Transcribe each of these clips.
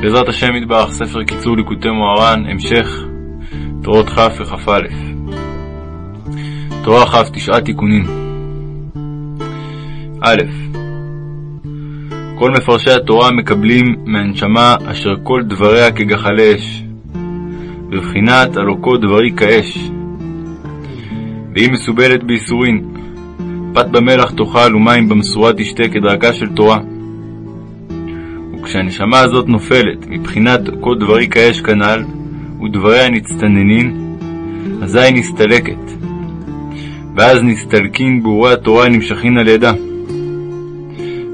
בעזרת השם יתברך, ספר קיצור ליקוטי מוהר"ן, המשך, תורות כ' וכ"א. תורה כ' תשעה תיקונים. א. כל מפרשי התורה מקבלים מהנשמה אשר כל דבריה כגחלי אש, בבחינת הלא כל דברי כאש, והיא מסובלת בייסורין, פת במלח תאכל ומים במשורה תשתה כדרכה של תורה. וכשהנשמה הזאת נופלת מבחינת כל דברי כאש כנ"ל, ודבריה נצטננין, אזי נסתלקת, ואז נסתלקין באורי התורה הנמשכין על ידה.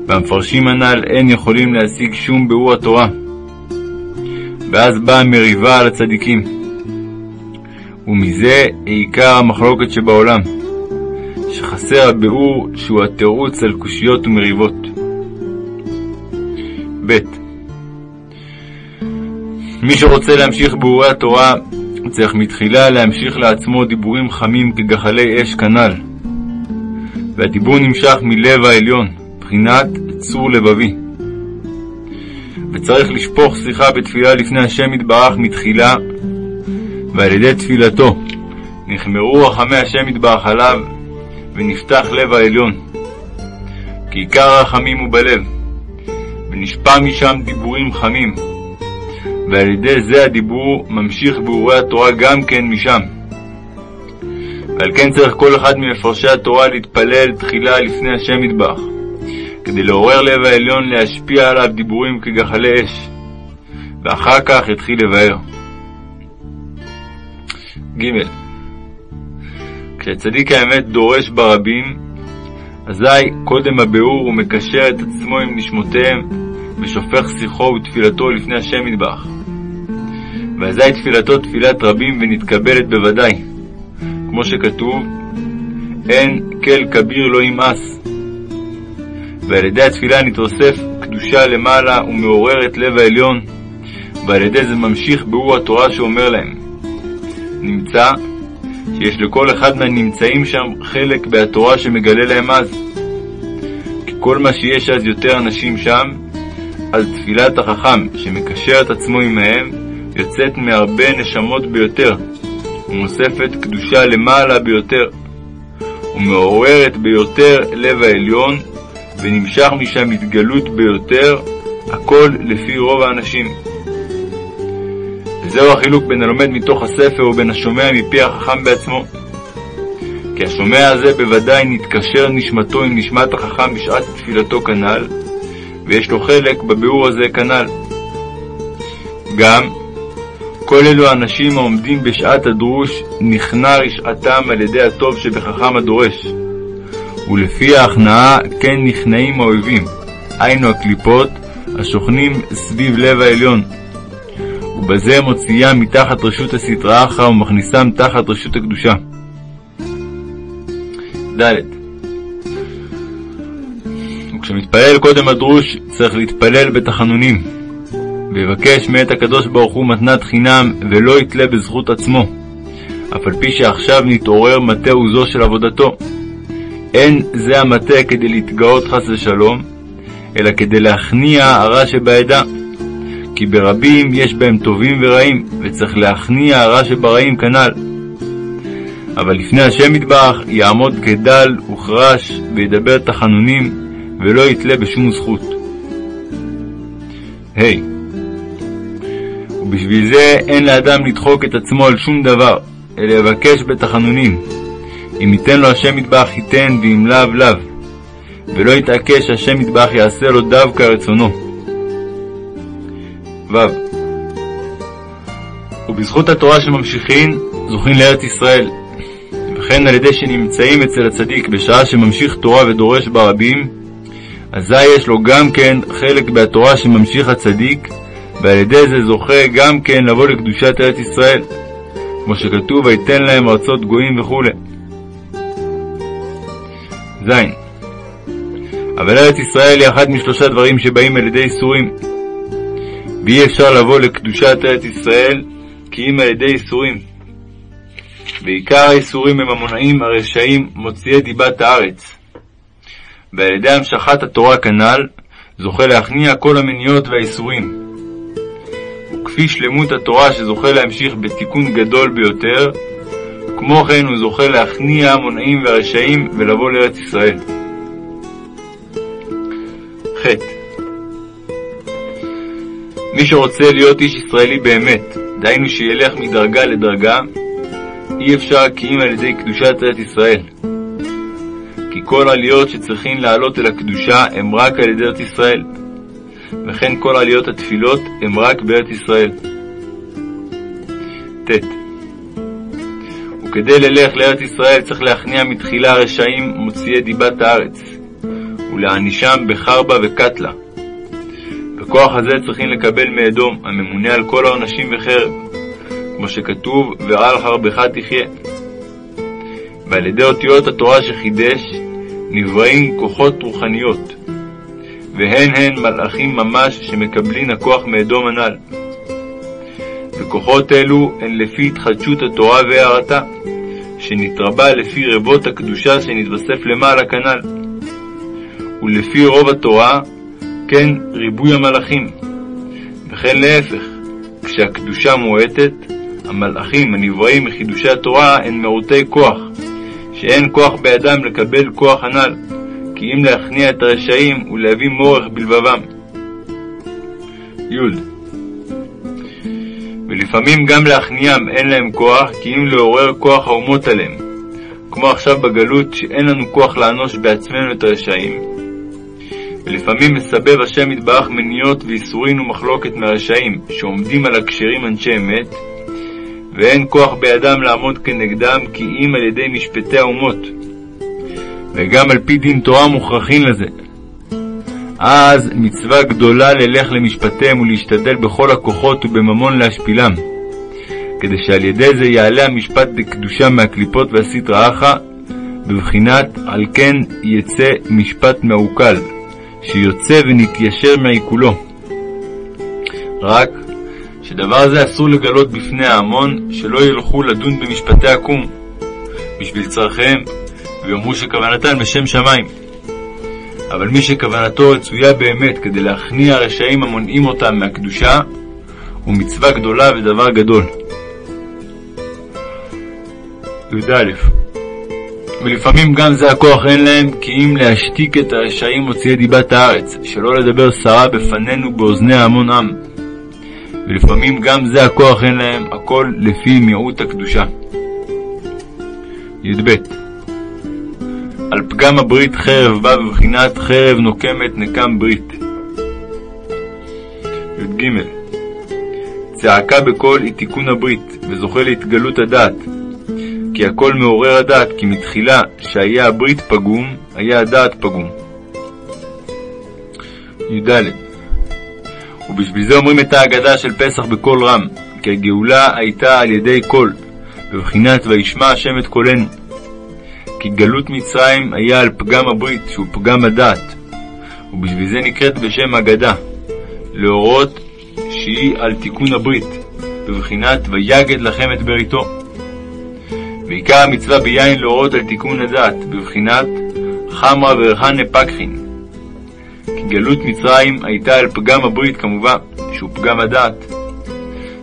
והמפרשים הנ"ל אין יכולים להשיג שום באור התורה. ואז באה מריבה על הצדיקים. ומזה עיקר המחלוקת שבעולם, שחסר הביאור שהוא התירוץ על קושיות ומריבות. מי שרוצה להמשיך באורי התורה, צריך מתחילה להמשיך לעצמו דיבורים חמים כגחלי אש כנ"ל. והדיבור נמשך מלב העליון, בחינת צור לבבי. וצריך לשפוך שיחה בתפילה לפני השם יתברך מתחילה, ועל ידי תפילתו נחמרו רחמי השם יתברך עליו, ונפתח לב העליון. כי עיקר הרחמים הוא בלב, ונשפע משם דיבורים חמים, ועל ידי זה הדיבור ממשיך באורי התורה גם כן משם. ועל כן צריך כל אחד ממפרשי התורה להתפלל תחילה לפני השם יתברך, כדי לעורר לב העליון להשפיע עליו דיבורים כגחלי אש, ואחר כך יתחיל לבאר. ג. כשצדיק האמת דורש ברבים, אזי קודם הביאור הוא מקשר את עצמו עם נשמותיהם, ושופך שיחו ותפילתו לפני השם יתברך. ואזי תפילתו תפילת רבים ונתקבלת בוודאי, כמו שכתוב, אין כל כביר לא ימאס. ועל ידי התפילה נתרוסף קדושה למעלה ומעוררת לב העליון, ועל ידי זה ממשיך באור התורה שאומר להם. נמצא שיש לכל אחד מהנמצאים שם חלק בהתורה שמגלה להם אז. כי כל מה שיש אז יותר אנשים שם, אז תפילת החכם שמקשר את עצמו עמהם, יוצאת מהרבה נשמות ביותר, ומוספת קדושה למעלה ביותר, ומעוררת ביותר לב העליון, ונמשך משם התגלות ביותר, הכל לפי רוב האנשים. וזהו החילוק בין הלומד מתוך הספר ובין השומע מפי החכם בעצמו. כי השומע הזה בוודאי נתקשר נשמתו עם נשמת החכם בשעת תפילתו כנ"ל, ויש לו חלק בביאור הזה כנ"ל. גם כל אלו האנשים העומדים בשעת הדרוש, נכנע רשעתם על ידי הטוב שבחכם הדורש. ולפי ההכנעה כן נכנעים האויבים, היינו הקליפות, השוכנים סביב לב העליון. ובזה מוציאם מתחת רשות הסטרא אחרא ומכניסם תחת רשות הקדושה. ד. וכשמתפלל קודם הדרוש, צריך להתפלל בתחנונים, ויבקש מאת הקדוש ברוך הוא מתנת חינם, ולא יתלה בזכות עצמו, אף על פי שעכשיו נתעורר מטהו זו של עבודתו. אין זה המטה כדי להתגאות חס ושלום, אלא כדי להכניע הרע שבעדה. כי ברבים יש בהם טובים ורעים, וצריך להכניע הרע שברעים כנ"ל. אבל לפני השם יתברך יעמוד כדל וכרש, וידבר תחנונים, ולא יתלה בשום זכות. ה. Hey. ובשביל זה אין לאדם לדחוק את עצמו על שום דבר, אלא יבקש בתחנונים. אם ייתן לו השם יתברך ייתן, ואם לאו לאו. ולא יתעקש השם יתברך יעשה לו דווקא רצונו. ו. ובזכות התורה שממשיכין, זוכין לארץ ישראל. וכן על ידי שנמצאים אצל הצדיק בשעה שממשיך תורה ודורש ברבים, אזי יש לו גם כן חלק בתורה שממשיך הצדיק, ועל ידי זה זוכה גם כן לבוא לקדושת ארץ ישראל, כמו שכתוב, ויתן להם ארצות גויים וכו'. ז. אבל ארץ ישראל היא אחת משלושה דברים שבאים על ידי איסורים. ואי אפשר לבוא לקדושת ארץ ישראל כי אם על ידי איסורים. ועיקר האיסורים הם המונעים הרשעים מוציאי דיבת הארץ. ועל ידי המשכת התורה כנ"ל, זוכה להכניע כל המניעות והאיסורים. וכפי שלמות התורה שזוכה להמשיך בתיקון גדול ביותר, כמו כן הוא זוכה להכניע המונעים והרשעים ולבוא לארץ ישראל. ח. מי שרוצה להיות איש ישראלי באמת, דהיינו שילך מדרגה לדרגה, אי אפשר כי אם על ידי קדושת ארץ ישראל. כי כל עליות שצריכים לעלות אל הקדושה הם רק על ידי ארץ ישראל, וכן כל עליות התפילות הם רק בארץ ישראל. ט. וכדי ללך לארץ ישראל צריך להכניע מתחילה רשעים מוציאי דיבת הארץ, ולהענישם בחרבה וקטלה. בכוח הזה צריכים לקבל מאדום, הממונה על כל העונשים וחרב, כמו שכתוב, ועל חרבך תחיה. ועל ידי אותיות התורה שחידש, נבראים כוחות רוחניות, והן הן מלאכים ממש שמקבלין הכוח מאדום הנ"ל. וכוחות אלו הן לפי התחדשות התורה והארתה, שנתרבה לפי רבות הקדושה שנתווסף למעלה כנ"ל. ולפי רוב התורה, כן ריבוי המלאכים. וכן להפך, כשהקדושה מועטת, המלאכים הנבראים מחידושי התורה הן מעוטי כוח, שאין כוח בידם לקבל כוח הנ"ל, כי אם להכניע את הרשעים ולהביא מורך בלבבם. י. ולפעמים גם להכניעם אין להם כוח, כי אם לעורר כוח האומות עליהם, כמו עכשיו בגלות שאין לנו כוח לאנוש בעצמנו את הרשעים. ולפעמים מסבב השם יתברך מניות ואיסורין ומחלוקת מהרשעים, שעומדים על הכשרים אנשי אמת, ואין כוח בידם לעמוד כנגדם, כי אם על ידי משפטי האומות. וגם על פי דין תורה מוכרחין לזה. אז מצווה גדולה ללך למשפטיהם ולהשתדל בכל הכוחות ובממון להשפילם, כדי שעל ידי זה יעלה המשפט דקדושה מהקליפות והסטרא אחא, בבחינת על כן יצא משפט מעוקל, שיוצא ונתיישר מעיקולו. רק שדבר זה אסור לגלות בפני ההמון, שלא ילכו לדון במשפטי עקום, בשביל צרכיהם, ויאמרו שכוונתן בשם שמיים. אבל מי שכוונתו רצויה באמת כדי להכניע הרשעים המונעים אותם מהקדושה, הוא מצווה גדולה ודבר גדול. י"א ולפעמים גם זה הכוח אין להם, כי אם להשתיק את הרשעים מוציאי דיבת הארץ, שלא לדבר סרה בפנינו באוזני המון עם. ולפעמים גם זה הכוח אין להם, הכל לפי מיעוט הקדושה. י"ב על פגם הברית חרב בא בבחינת חרב נוקמת נקם ברית. י"ג צעקה בקול היא תיקון הברית, וזוכה להתגלות הדעת. כי הכל מעורר הדעת, כי מתחילה שהיה הברית פגום, היה הדעת פגום. י"ד ובשביל זה אומרים את ההגדה של פסח בקול רם, כי הגאולה הייתה על ידי קול, בבחינת וישמע השם את קולנו. כי גלות מצרים היה על פגם הברית, שהוא פגם הדעת, ובשביל זה נקראת בשם אגדה, להורות שהיא על תיקון הברית, בבחינת ויגד לכם את בריתו. ועיקר המצווה ביין להורות על תיקון הדעת, בבחינת חמרה ורחנה פקחין. גלות מצרים הייתה על פגם הברית כמובן, שהוא פגם הדעת.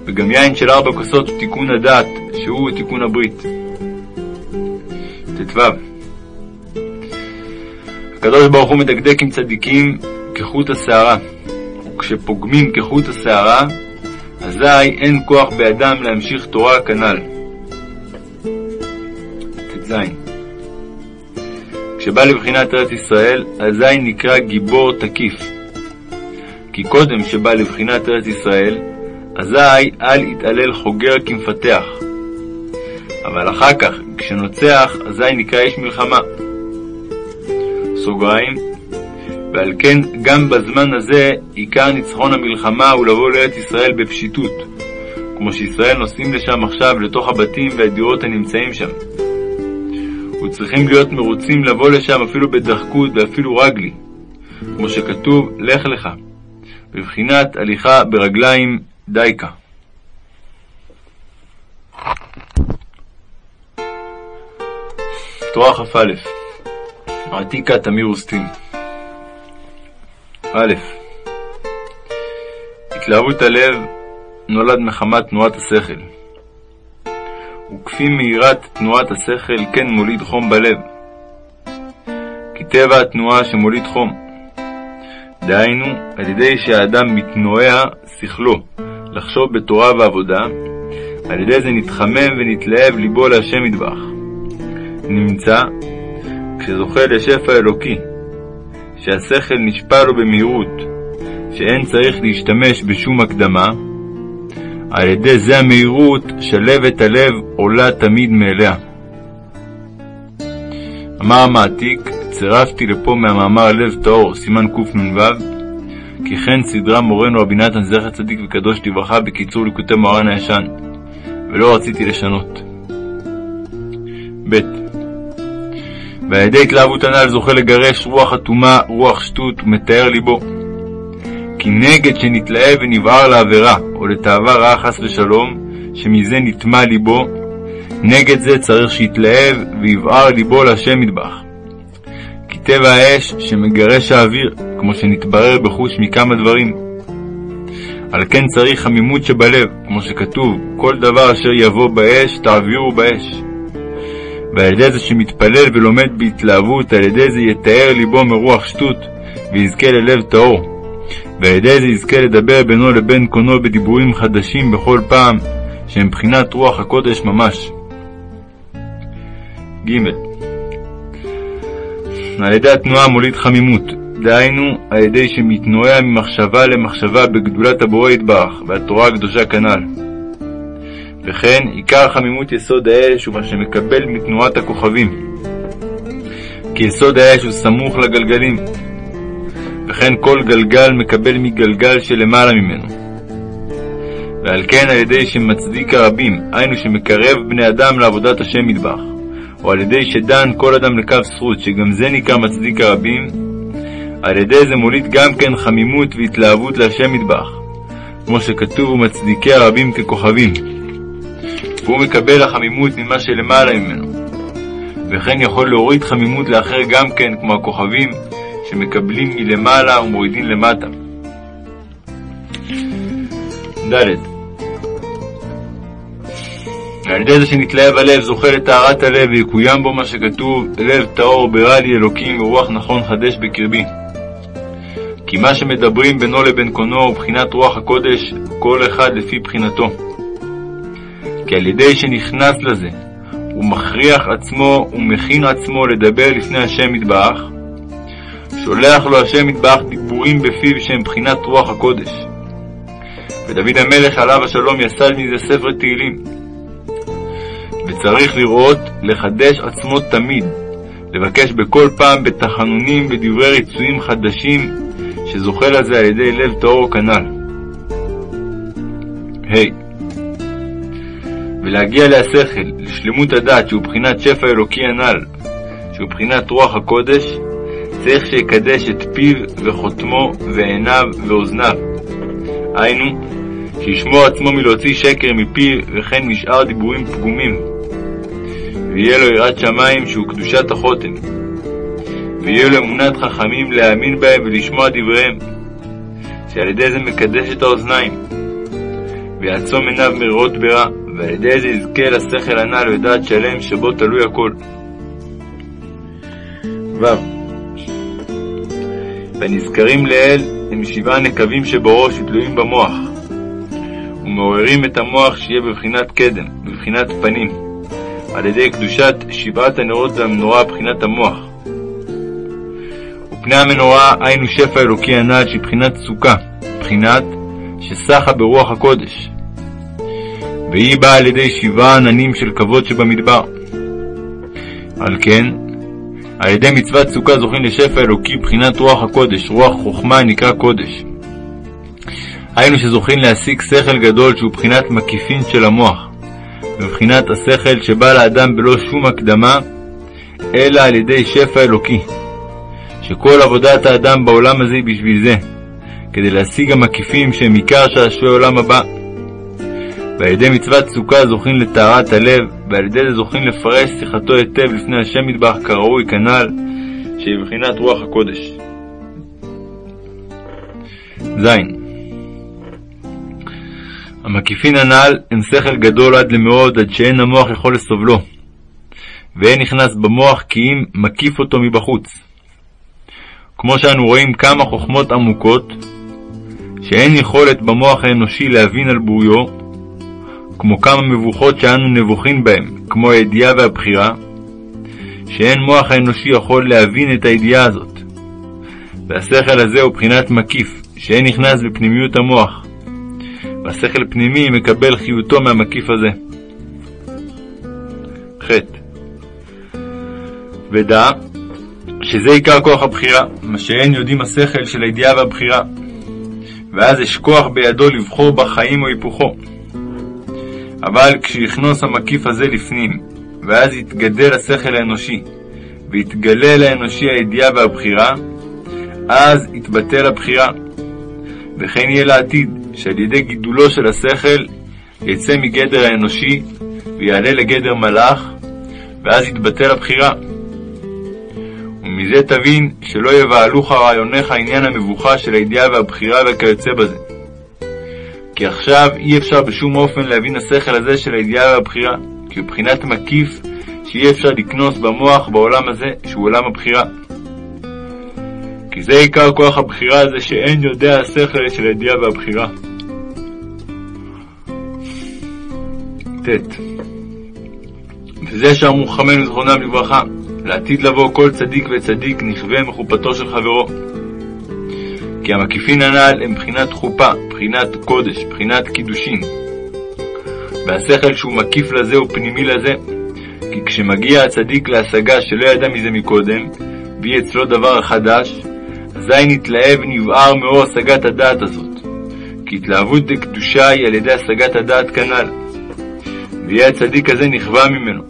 וגם יין של ארבע כוסות הוא תיקון הדעת, שהוא תיקון הברית. ט"ו הקדוש ברוך הוא מדקדק עם צדיקים כחוט השערה, וכשפוגמים כחוט השערה, אזי אין כוח בידם להמשיך תורה כנ"ל. ט"ז כשבא לבחינת ארץ ישראל, אזי נקרא גיבור תקיף. כי קודם שבא לבחינת ארץ ישראל, אזי אל יתעלל חוגר כמפתח. אבל אחר כך, כשנוצח, אזי נקרא איש מלחמה. סוגריים, ועל כן גם בזמן הזה עיקר ניצחון המלחמה הוא לבוא לארץ ישראל בפשיטות, כמו שישראל נוסעים לשם עכשיו לתוך הבתים והדירות הנמצאים שם. וצריכים להיות מרוצים לבוא לשם אפילו בדחקות ואפילו רגלי, כמו שכתוב לך לך, בבחינת הליכה ברגליים דייקה. תורה כ"א עתיקה תמיר וסטין א. התלהבות הלב נולד מחמת תנועת השכל. וכפי מהירת תנועת השכל כן מוליד חום בלב. כי טבע התנועה שמוליד חום. דהיינו, על ידי שהאדם מתנועע שכלו לחשוב בתורה ועבודה, על ידי זה נתחמם ונתלהב ליבו להשם מטבח. נמצא כשזוכה לשפע אלוקי, שהשכל נשפע לו במהירות, שאין צריך להשתמש בשום הקדמה, על ידי זה המהירות שלבת הלב עולה תמיד מאליה. אמר המעתיק, צירפתי לפה מהמאמר לב טהור, סימן קנ"ו, כי כן סדרה מורנו רבי נתן זכר צדיק וקדוש לברכה בקיצור ליקוטי מוהר"ן הישן, ולא רציתי לשנות. ב. ועל ידי התלהבות הנ"ל זוכה לגרש רוח אטומה, רוח שטות, ומתאר ליבו. כי נגד שנתלהב ונבער לעבירה, או לתאווה רעה חס ושלום, שמזה נטמע ליבו, נגד זה צריך שיתלהב ויבער ליבו להשם מטבח. כי טבע האש שמגרש האוויר, כמו שנתברר בחוש מכמה דברים. על כן צריך חמימות שבלב, כמו שכתוב, כל דבר אשר יבוא באש, תעבירו באש. ועל ידי זה שמתפלל ולומד בהתלהבות, על ידי זה יתאר ליבו מרוח שטות, ויזכה ללב טהור. ועל ידי זה יזכה לדבר בינו לבין קונו בדיבורים חדשים בכל פעם, שהם בחינת רוח הקודש ממש. ג. על ידי התנועה מוליד חמימות, דהיינו, על ידי שמתנועע ממחשבה למחשבה בגדולת הבורא יתברך, והתורה הקדושה כנ"ל. וכן, עיקר חמימות יסוד האש הוא מה שמקבל מתנועת הכוכבים. כי יסוד האש הוא סמוך לגלגלים, וכן כל גלגל מקבל מגלגל שלמעלה ממנו. ועל כן על ידי שמצדיק הרבים, היינו שמקרב בני אדם לעבודת השם מטבח, או על ידי שדן כל אדם לקו זכות, שגם זה נקרא מצדיק הרבים, על ידי זה מוליד גם כן חמימות והתלהבות להשם מטבח, כמו שכתוב ומצדיקי הרבים ככוכבים. והוא מקבל החמימות ממה שלמעלה ממנו, וכן יכול להוריד חמימות לאחר גם כן, כמו הכוכבים, שמקבלים מלמעלה ומורידים למטה. ד. ועל ידי זה שנתלהב הלב זוכה לטהרת הלב ויקוים בו מה שכתוב לב טהור ברא לי אלוקים ורוח נכון חדש בקרבי. כי מה שמדברים בינו לבין קונו הוא בחינת רוח הקודש, כל אחד לפי בחינתו. כי על ידי שנכנס לזה, הוא מכריח עצמו ומכין עצמו לדבר לפני השם מטבח, שולח לו השם מטבח דיבורים בפיו שהם בחינת רוח הקודש. ודוד המלך עליו השלום יסד מזה ספר תהילים. וצריך לראות, לחדש עצמו תמיד, לבקש בכל פעם בתחנונים ודברי ריצויים חדשים, שזוכה לזה על ידי לב טהור כנ"ל. ה. Hey. ולהגיע להשכל, לשלמות הדעת, שהוא בחינת שפע אלוקי הנ"ל, שהוא בחינת רוח הקודש, צריך שיקדש את פיו וחותמו ועיניו ואוזניו. היינו, שישמור עצמו מלהוציא שקר מפיו וכן משאר דיבורים פגומים. ויהיה לו יראת שמיים שהוא קדושת החותם. ויהיה לו אמונת חכמים להאמין בהם ולשמוע דבריהם, שעל ידי זה מקדש את האוזניים. ויעצום עיניו מראות ברע, ועל ידי זה יזכה לשכל הנ"ל ולדעת שלם שבו תלוי הכל. ו. והנזכרים לאל הם שבעה נקבים שבראש ותלויים במוח, ומעוררים את המוח שיהיה בבחינת קדם, בבחינת פנים, על ידי קדושת שבעת הנרות והמנורה בחינת המוח. ופני המנורה היינו שפע אלוקי הנ"ל שבחינת סוכה, בחינת שסחה ברוח הקודש. והיא באה על ידי שבעה עננים של כבוד שבמדבר. על כן, על ידי מצוות סוכה זוכים לשפע אלוקי בחינת רוח הקודש, רוח חוכמה נקרא קודש. היינו שזוכים להשיג שכל גדול שהוא בחינת מקיפין של המוח, מבחינת השכל שבא לאדם בלא שום הקדמה, אלא על ידי שפע אלוקי, שכל עבודת האדם בעולם הזה היא בשביל זה, כדי להשיג המקיפים שהם עיקר שעשועי עולם הבא. ועל ידי מצוות סוכה זוכים לטהרת הלב, ועל ידי זה זוכים לפרש שיחתו היטב לפני השם מטבח כראוי כנ"ל, שהיא בחינת רוח הקודש. ז. המקיפין הנ"ל הם שכל גדול עד למאוד, עד שאין המוח יכול לסובלו, ואין נכנס במוח כי אם מקיף אותו מבחוץ. כמו שאנו רואים כמה חוכמות עמוקות, שאין יכולת במוח האנושי להבין על בוריו, כמו כמה מבוכות שאנו נבוכים בהן, כמו הידיעה והבחירה, שאין מוח האנושי יכול להבין את הידיעה הזאת. והשכל הזה הוא בחינת מקיף, שאין נכנס בפנימיות המוח, והשכל פנימי מקבל חיותו מהמקיף הזה. ח. ודע שזה עיקר כוח הבחירה, מה שאין יודעים השכל של הידיעה והבחירה, ואז יש כוח בידו לבחור בחיים או היפוכו. אבל כשיכנוס המקיף הזה לפנים, ואז יתגדל השכל האנושי, ויתגלה לאנושי הידיעה והבחירה, אז יתבטל הבחירה. וכן יהיה לעתיד, שעל ידי גידולו של השכל יצא מגדר האנושי ויעלה לגדר מלאך, ואז יתבטל הבחירה. ומזה תבין שלא יבהלוך רעיוניך עניין המבוכה של הידיעה והבחירה וכיוצא בזה. כי עכשיו אי אפשר בשום אופן להבין השכל הזה של הידיעה והבחירה, כי הוא בחינת מקיף שאי אפשר לקנוס במוח בעולם הזה, שהוא עולם הבחירה. כי זה עיקר כוח הבחירה הזה שאין יודע השכל של הידיעה והבחירה. ט. וזה שאמרו חכמינו זכרונם לברכה, לעתיד לבוא כל צדיק וצדיק נכווה מחופתו של חברו. כי המקיפין הנ"ל הם בחינת חופה, בחינת קודש, בחינת קידושין. והשכל שהוא מקיף לזה הוא פנימי לזה, כי כשמגיע הצדיק להשגה שלא ידע מזה מקודם, ויהיה אצלו דבר חדש, אזי נתלהב ונבער מאור השגת הדעת הזאת. כי התלהבות דקדושה היא על ידי השגת הדעת כנ"ל. ויהיה הצדיק הזה נכווה ממנו.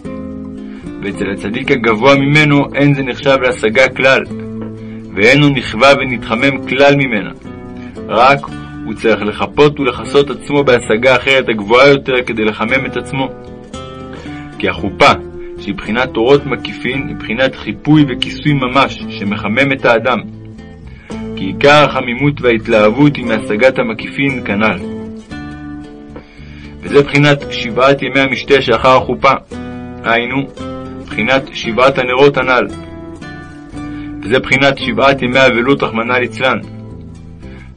ואצל הצדיק הגבוה ממנו אין זה נחשב להשגה כלל, ואין הוא נכווה ונתחמם כלל ממנה. רק הוא צריך לחפות ולכסות עצמו בהשגה אחרת הגבוהה יותר כדי לחמם את עצמו. כי החופה, שהיא בחינת תורות מקיפין, היא בחינת חיפוי וכיסוי ממש, שמחמם את האדם. כי עיקר החמימות וההתלהבות היא מהשגת המקיפין כנ"ל. וזה בחינת שבעת ימי המשתה שאחר החופה, היינו, בחינת שבעת הנרות הנ"ל. וזה בחינת שבעת ימי אבלות רחמנא ליצלן,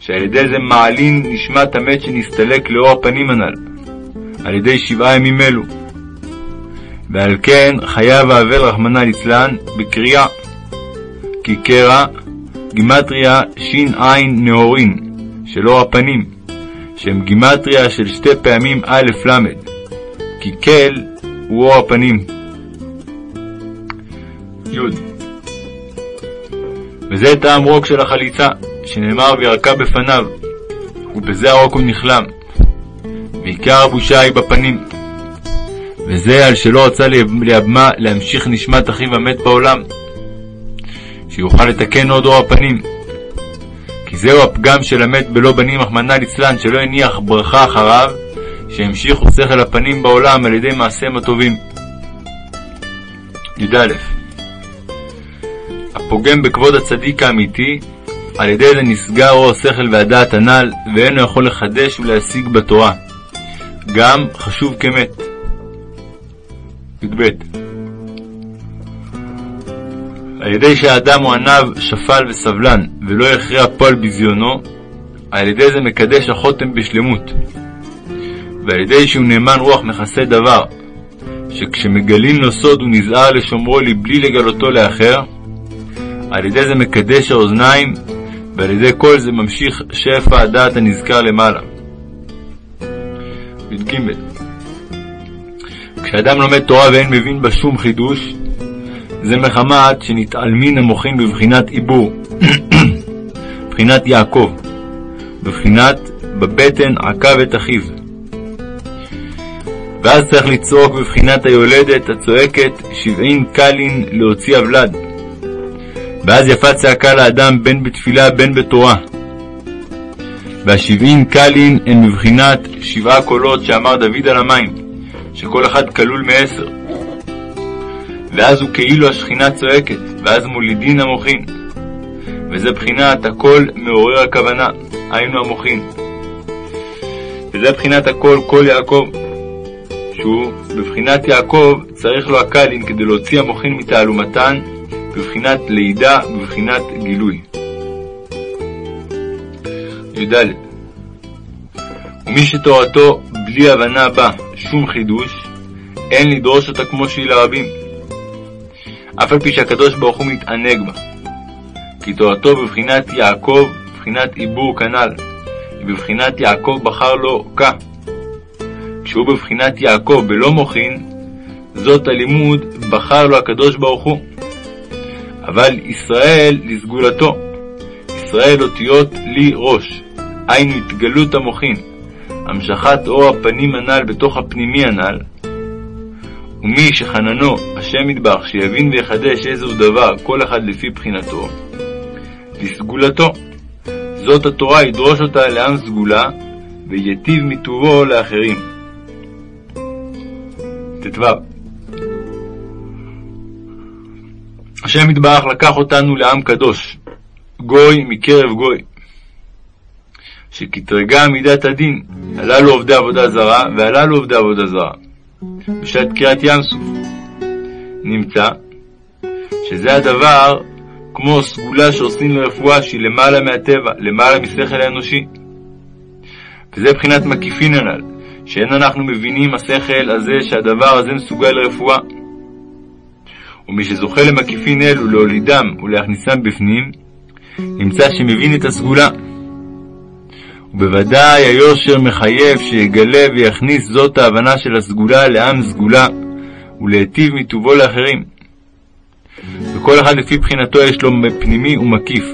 שעל ידי זה מעלין נשמת המת שנסתלק לאור הפנים הנ"ל, על ידי שבעה ימים אלו. ועל כן חייב האבל רחמנא ליצלן בקריאה, כי קרע גימטריה ש"ע נהורין, של אור הפנים, שהם גימטריה של שתי פעמים א' ל', כי כל הוא אור הפנים. י. וזה טעם רוק של החליצה, שנאמר וירקה בפניו, ובזה הרוק הוא נכלם. ועיקר הבושה היא בפנים. וזה על שלא רצה ליבמה להמשיך נשמת אחיו המת בעולם, שיוכל לתקן עוד אור הפנים. כי זהו הפגם של המת בלא בנים, רחמנא ליצלן, שלא הניח ברכה אחריו, שהמשיכו שכל הפנים בעולם על ידי מעשיהם הטובים. י"א הפוגם בכבוד הצדיק האמיתי, על ידי זה נסגר אור השכל והדעת הנ"ל, ואינו יכול לחדש ולהשיג בתורה. גם חשוב כמת. י"ב על ידי שהאדם הוא עניו, שפל וסבלן, ולא יכריע פועל בזיונו, על ידי זה מקדש החותם בשלמות. ועל ידי שהוא נאמן רוח מכסה דבר, שכשמגלים לו סוד הוא נזהר לשומרו לבלי לגלותו לאחר, על ידי זה מקדש האוזניים, ועל ידי כל זה ממשיך שפע הדעת הנזכר למעלה. י"ג כשאדם לומד תורה ואין מבין בה שום חידוש, זה מחמת שנתעלמין המוחין בבחינת עיבור, בבחינת יעקב, בבחינת בבטן עקב את אחיו. ואז צריך לצעוק בבחינת היולדת הצועקת שבעין קלין להוציא הוולד. ואז יפה צעקה לאדם בין בתפילה בין בתורה. והשבעין קלין הן בבחינת שבעה קולות שאמר דוד על המים, שכל אחד כלול מעשר. ואז הוא כאילו השכינה צועקת, ואז מולידין המוחין. וזה בחינת הכל מעורר הכוונה, היינו המוחין. וזה וזה בחינת הכל כל יעקב. שהוא בבחינת יעקב צריך לו הקלין כדי להוציא המוחין מתעלומתן, בבחינת לידה ובבחינת גילוי. י"ד ומי שתורתו בלי הבנה בה שום חידוש, אין לדרוש אותה כמו שהיא לרבים. אף על פי שהקדוש ברוך הוא מתענג בה. כי תורתו בבחינת יעקב, בבחינת עיבור כנ"ל, בבחינת יעקב בחר לו כה. כשהוא בבחינת יעקב בלא מוחין, זאת הלימוד בחר לו הקדוש ברוך הוא. אבל ישראל לסגולתו. ישראל אותיות לי ראש, היינו התגלות המוחין, המשכת אור הפנים הנ"ל בתוך הפנימי הנ"ל, ומי שחננו השם ידבח שיבין ויחדש איזהו דבר כל אחד לפי בחינתו, לסגולתו. זאת התורה ידרוש אותה לעם סגולה, ויטיב מטובו לאחרים. ט"ו השם יתברך לקח אותנו לעם קדוש, גוי מקרב גוי, שקטרגה מידת הדין, הללו עובדי עבודה זרה, והללו עובדי עבודה זרה. בשעת קריאת ים סוף. נמצא שזה הדבר כמו סגולה שעושים לרפואה שהיא למעלה מהטבע, למעלה משכל האנושי. וזה מבחינת מקיפין הנ"ל, שאין אנחנו מבינים השכל הזה שהדבר הזה מסוגל לרפואה. ומי שזוכה למקיפין אלו להולידם ולהכניסם בפנים, נמצא שמבין את הסגולה. ובוודאי היושר מחייב שיגלה ויכניס זאת ההבנה של הסגולה לעם סגולה, ולהיטיב מטובו לאחרים. וכל אחד לפי בחינתו יש לו פנימי ומקיף.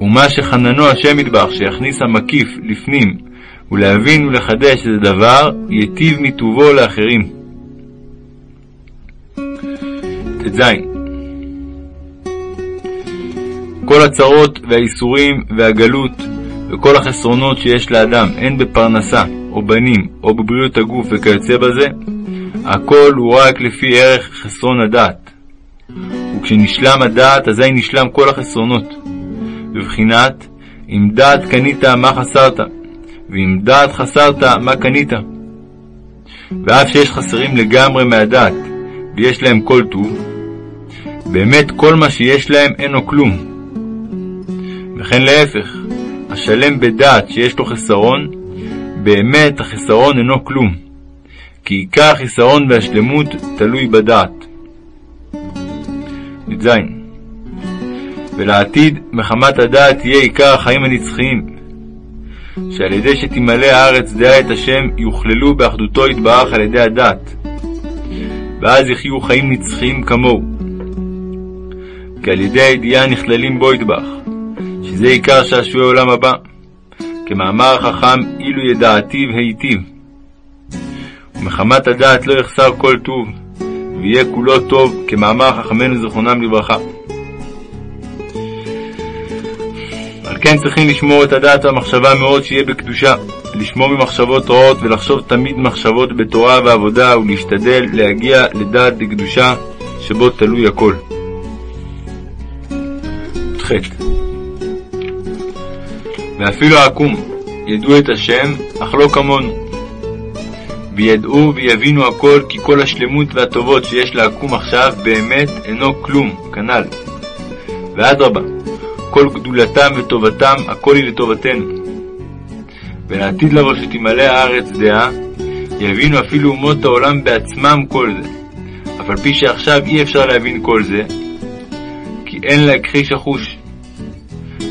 ומה שחננו השם ידבח, שיכניס המקיף לפנים, ולהבין ולחדש איזה דבר, ייטיב מטובו לאחרים. ט"ז כל הצרות והאיסורים והגלות וכל החסרונות שיש לאדם, הן בפרנסה, או בנים, או בבריאות הגוף וכיוצא בזה, הכל הוא רק לפי ערך חסרון הדעת. וכשנשלם הדעת, אזי נשלם כל החסרונות. בבחינת, אם דעת קנית, מה חסרת? ואם דעת חסרת, מה קנית? ואף שיש חסרים לגמרי מהדעת, ויש להם כל טוב, באמת כל מה שיש להם אינו כלום. וכן להפך, השלם בדעת שיש לו חסרון, באמת החסרון אינו כלום, כי עיקר החיסרון והשלמות תלוי בדעת. י"ז ולעתיד מחמת הדעת יהיה עיקר החיים הנצחיים, שעל ידי שתמלא הארץ את השם, יוכללו באחדותו יתברך על ידי הדעת, ואז יחיו חיים נצחיים כמוהו. כי על ידי הידיעה נכללים בו יתברך, שזה עיקר שעשועי עולם הבא. כמאמר החכם, אילו ידעתיו היטיב. ומחמת הדעת לא יחסר כל טוב, ויהיה כולו טוב, כמאמר חכמינו זכרונם לברכה. על כן צריכים לשמור את הדעת והמחשבה מאוד שיהיה בקדושה, לשמור ממחשבות רעות ולחשוב תמיד מחשבות בתורה ועבודה ולהשתדל להגיע לדעת לקדושה שבו תלוי הכל. ח. ואפילו העקום ידעו את השם, אך לא כמונו. וידעו ויבינו הכל, כי כל השלמות והטובות שיש לעקום עכשיו באמת אינו כלום, כנ"ל. ואדרבה, כל גדולתם וטובתם, הכל היא לטובתנו. ולעתיד לבוא שתמלא הארץ דעה, יבינו אפילו אומות העולם בעצמם כל זה, אף על פי שעכשיו אי אפשר להבין כל זה, כי אין להכחיש החוש.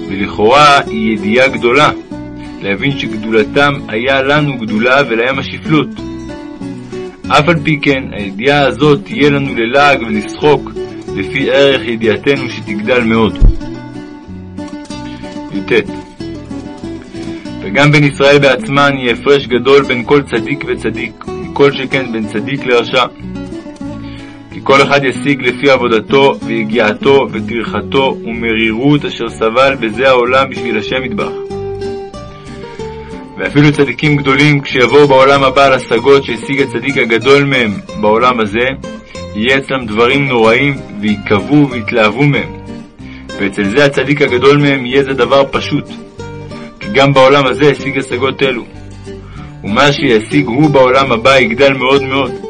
ולכאורה היא ידיעה גדולה, להבין שגדולתם היה לנו גדולה ולהם השפלות. אף על פי כן, הידיעה הזאת תהיה לנו ללעג ולשחוק, לפי ערך ידיעתנו שתגדל מאוד. י"ט וגם בין ישראל בעצמן יהיה הפרש גדול בין כל צדיק וצדיק, מכל שכן בין צדיק לרשע. כל אחד ישיג לפי עבודתו ויגיעתו וטרחתו ומרירות אשר סבל בזה העולם בשביל השם ידבח. ואפילו צדיקים גדולים, כשיבואו בעולם הבא להשגות שהשיג הצדיק הגדול מהם בעולם הזה, יהיה אצלם דברים נוראים, ויקבעו ויתלהבו מהם. ואצל זה הצדיק הגדול מהם יהיה זה דבר פשוט, כי גם בעולם הזה השיג השגות אלו. ומה שישיג הוא בעולם הבא יגדל מאוד מאוד,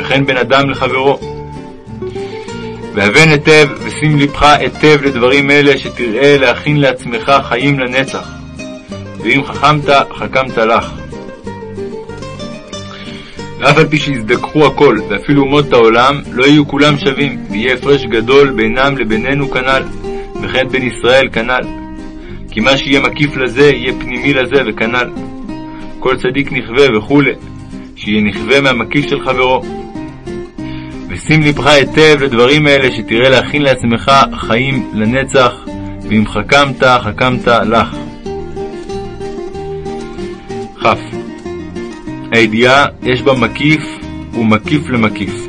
וכן בין אדם לחברו. והבן היטב ושים לבך היטב לדברים אלה שתראה להכין לעצמך חיים לנצח. ואם חכמת, חכמת לך. ואף על פי שיזדככו הכל, ואפילו אומות העולם, לא יהיו כולם שווים, ויהיה הפרש גדול בינם לבינינו כנ"ל, וכן בין ישראל כנ"ל. כי מה שיהיה מקיף לזה, יהיה פנימי לזה וכנ"ל. כל צדיק נכווה וכולי, שיהיה נכווה מהמקיף של חברו. ושים לבך היטב לדברים האלה, שתראה להכין לעצמך חיים לנצח, ואם חכמת, חכמת לך. כ. הידיעה יש בה מקיף ומקיף למקיף.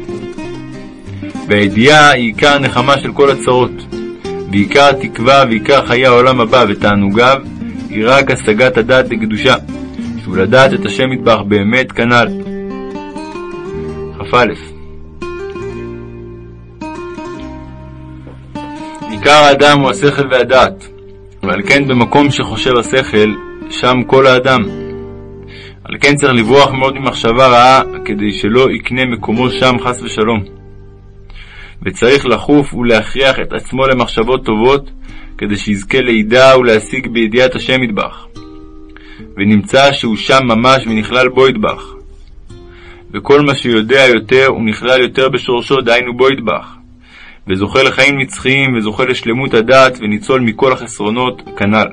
והידיעה היא עיקר הנחמה של כל הצרות, ועיקר התקווה ועיקר חיי העולם הבא ותענוגיו, היא רק השגת הדעת לקדושה, שהוא לדעת את השם מטבח באמת כנ"ל. כ"א עיקר האדם הוא השכל והדעת, ועל כן במקום שחושב השכל, שם כל האדם. על כן צריך לברוח מאוד ממחשבה רעה, כדי שלא יקנה מקומו שם חס ושלום. וצריך לחוף ולהכריח את עצמו למחשבות טובות, כדי שיזכה לידע ולהשיג בידיעת השם מטבח. ונמצא שהוא שם ממש ונכלל בו ידבח. וכל מה שיודע יותר הוא נכלל יותר בשורשו, דהיינו בו ידבח. וזוכה לחיים נצחיים, וזוכה לשלמות הדעת, וניצול מכל החסרונות, כנ"ל.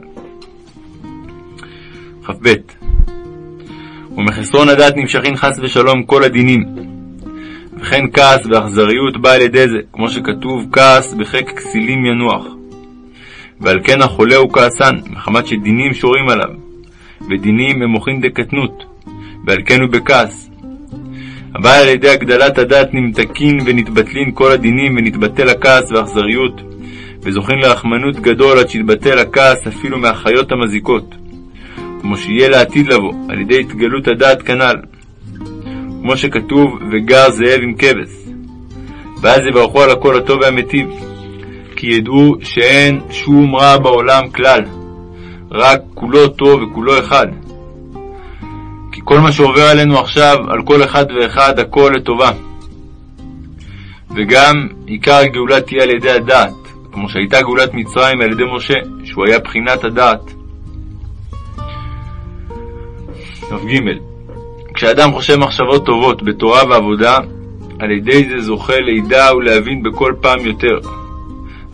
כ"ב ומחסרון הדעת נמשכים חס ושלום כל הדינים. וכן כעס ואכזריות בא על ידי זה, כמו שכתוב כעס בחק כסילים ינוח. ועל כן החולה הוא כעסן, מחמת שדינים שורים עליו, ודינים הם מוחין דקטנות, ועל כן הוא בכעס. אבל על ידי הגדלת הדעת נמתקין ונתבטלין כל הדינים, ונתבטל הכעס והאכזריות, וזוכין לרחמנות גדול עד שיתבטל הכעס אפילו מהחיות המזיקות. כמו שיהיה לעתיד לבוא, על ידי התגלות הדעת כנ"ל. כמו שכתוב, וגר זאב עם כבש. ואז יברכו על הכל הטוב והמיטיב. כי ידעו שאין שום רע בעולם כלל, רק כולו טוב וכולו אחד. כל מה שעובר עלינו עכשיו, על כל אחד ואחד, הכל לטובה. וגם עיקר הגאולה תהיה על ידי הדעת, כמו שהייתה גאולת מצרים על ידי משה, שהוא היה בחינת הדעת. כ"ג כשאדם חושב מחשבות טובות בתורה ועבודה, על ידי זה זוכה לידע ולהבין בכל פעם יותר.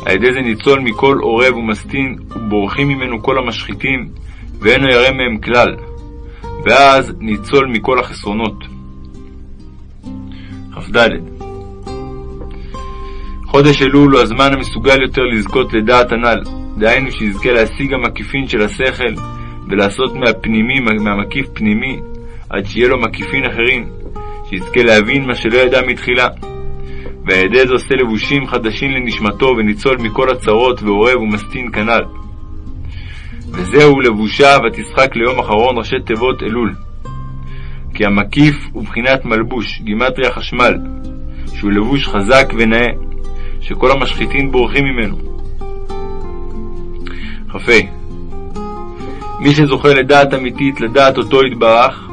על ידי זה ניצול מכל עורב ומסטין, ובורחים ממנו כל המשחיתים, ואינו ירא מהם כלל. ואז ניצול מכל החסרונות. כ"ד חודש אלול הוא הזמן המסוגל יותר לזכות לדעת הנ"ל, דהיינו שיזכה להשיג המקיפין של השכל, ולעשות מהפנימי, מהמקיף פנימי, עד שיהיה לו מקיפין אחרים, שיזכה להבין מה שלא ידע מתחילה. ועל ידי זה עושה לבושים חדשים לנשמתו, וניצול מכל הצרות, ועורב ומסטין כנ"ל. וזהו לבושה ותשחק ליום אחרון ראשי תיבות אלול. כי המקיף הוא בחינת מלבוש, גימטריה חשמל, שהוא לבוש חזק ונאה, שכל המשחיתים בורחים ממנו. כ"ה מי שזוכה לדעת אמיתית, לדעת אותו יתברך,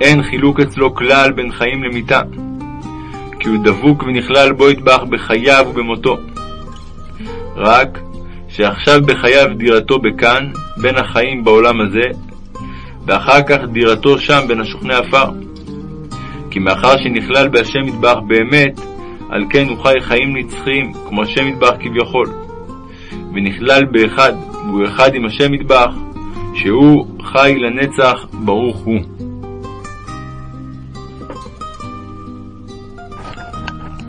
אין חילוק אצלו כלל בין חיים למיתה, כי הוא דבוק ונכלל בו יתברך בחייו ובמותו. רק שעכשיו בחייו דירתו בכאן, בין החיים בעולם הזה, ואחר כך דירתו שם בין השוכני עפר. כי מאחר שנכלל בהשם יתברך באמת, על כן הוא חי חיים נצחיים, כמו השם יתברך כביכול. ונכלל באחד, והוא אחד עם השם יתברך, שהוא חי לנצח, ברוך הוא.